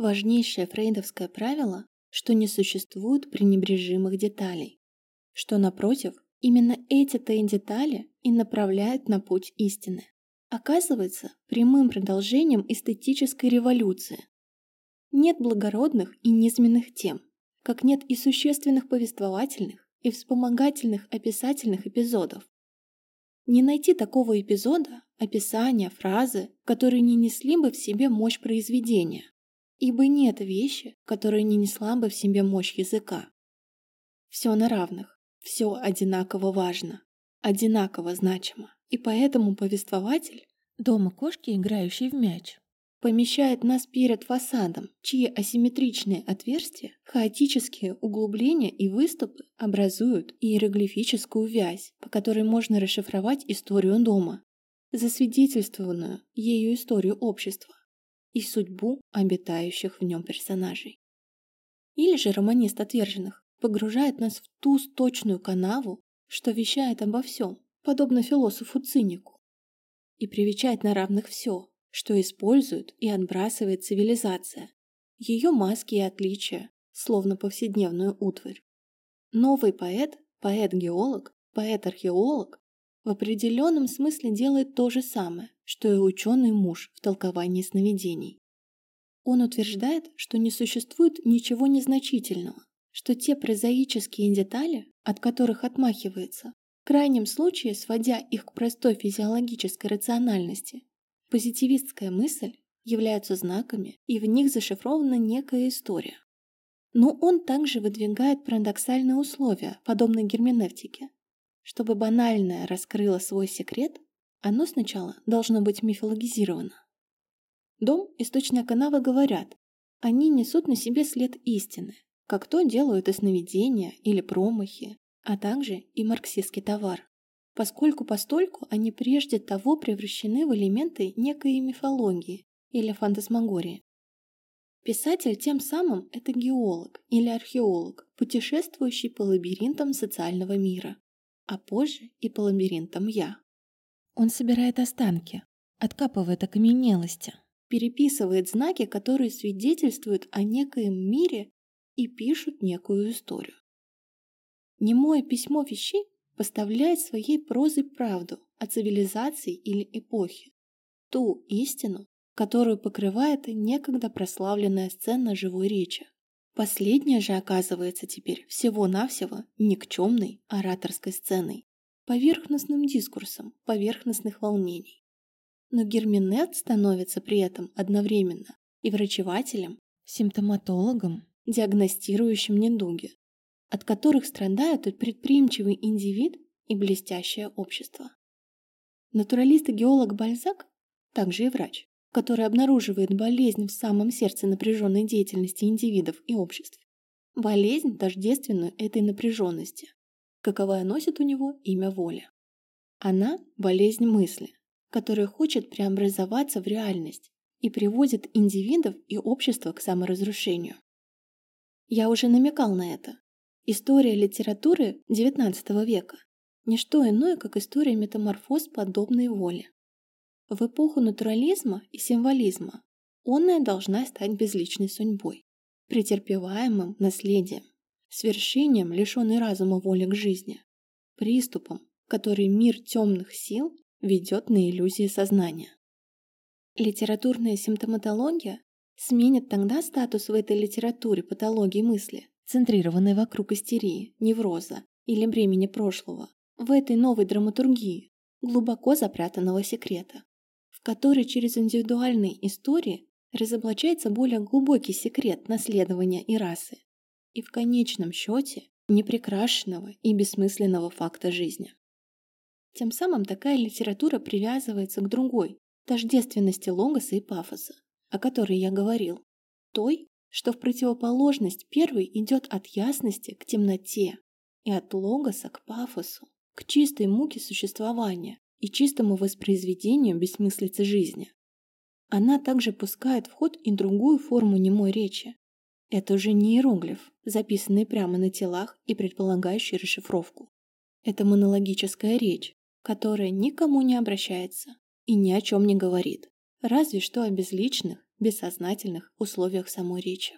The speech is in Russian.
Важнейшее фрейдовское правило, что не существует пренебрежимых деталей, что, напротив, именно эти-то и детали и направляют на путь истины. Оказывается прямым продолжением эстетической революции. Нет благородных и низменных тем, как нет и существенных повествовательных и вспомогательных описательных эпизодов. Не найти такого эпизода, описания, фразы, которые не несли бы в себе мощь произведения, ибо нет вещи, которая не несла бы в себе мощь языка. Все на равных, все одинаково важно, одинаково значимо, и поэтому повествователь, дома кошки, играющей в мяч, помещает нас перед фасадом, чьи асимметричные отверстия, хаотические углубления и выступы образуют иероглифическую вязь, по которой можно расшифровать историю дома, засвидетельствованную ею историю общества и судьбу обитающих в нем персонажей. Или же романист отверженных погружает нас в ту сточную канаву, что вещает обо всем, подобно философу-цинику, и привечает на равных все, что использует и отбрасывает цивилизация, ее маски и отличия, словно повседневную утварь. Новый поэт, поэт-геолог, поэт-археолог в определенном смысле делает то же самое, что и ученый муж в толковании сновидений. Он утверждает, что не существует ничего незначительного, что те прозаические детали, от которых отмахивается, в крайнем случае сводя их к простой физиологической рациональности, позитивистская мысль, являются знаками, и в них зашифрована некая история. Но он также выдвигает парадоксальные условия, подобные герменевтике. Чтобы банальное раскрыло свой секрет, оно сначала должно быть мифологизировано. Дом и сточная канава говорят, они несут на себе след истины, как то делают и сновидения или промахи, а также и марксистский товар, поскольку постольку они прежде того превращены в элементы некой мифологии или фантасмагории. Писатель тем самым это геолог или археолог, путешествующий по лабиринтам социального мира, а позже и по лабиринтам «я». Он собирает останки, откапывает окаменелости, переписывает знаки, которые свидетельствуют о некоем мире и пишут некую историю. Немое письмо вещей поставляет своей прозой правду о цивилизации или эпохе, ту истину, которую покрывает некогда прославленная сцена живой речи. Последняя же оказывается теперь всего-навсего никчемной ораторской сценой, поверхностным дискурсом поверхностных волнений. Но Герминет становится при этом одновременно и врачевателем, симптоматологом, диагностирующим недуги, от которых страдают и предприимчивый индивид и блестящее общество. Натуралист и геолог Бальзак, также и врач, который обнаруживает болезнь в самом сердце напряженной деятельности индивидов и обществ. Болезнь, тождественную этой напряженности, каковая носит у него имя воля. Она – болезнь мысли, которая хочет преобразоваться в реальность и приводит индивидов и общество к саморазрушению. Я уже намекал на это. История литературы XIX века – не что иное, как история метаморфоз подобной воли. В эпоху натурализма и символизма онная должна стать безличной судьбой, претерпеваемым наследием, свершением, лишенной разума воли к жизни, приступом, который мир темных сил ведет на иллюзии сознания. Литературная симптоматология сменит тогда статус в этой литературе патологии мысли, центрированной вокруг истерии, невроза или бремени прошлого, в этой новой драматургии, глубоко запрятанного секрета, в которой через индивидуальные истории разоблачается более глубокий секрет наследования и расы, и в конечном счете непрекрашенного и бессмысленного факта жизни. Тем самым такая литература привязывается к другой, тождественности логоса и пафоса, о которой я говорил, той, что в противоположность первой идет от ясности к темноте и от логоса к пафосу, к чистой муке существования и чистому воспроизведению бессмыслицы жизни. Она также пускает в ход и другую форму немой речи, это уже не иероглиф, записанный прямо на телах и предполагающий расшифровку. Это монологическая речь, которая никому не обращается и ни о чем не говорит, разве что о безличных, бессознательных условиях самой речи.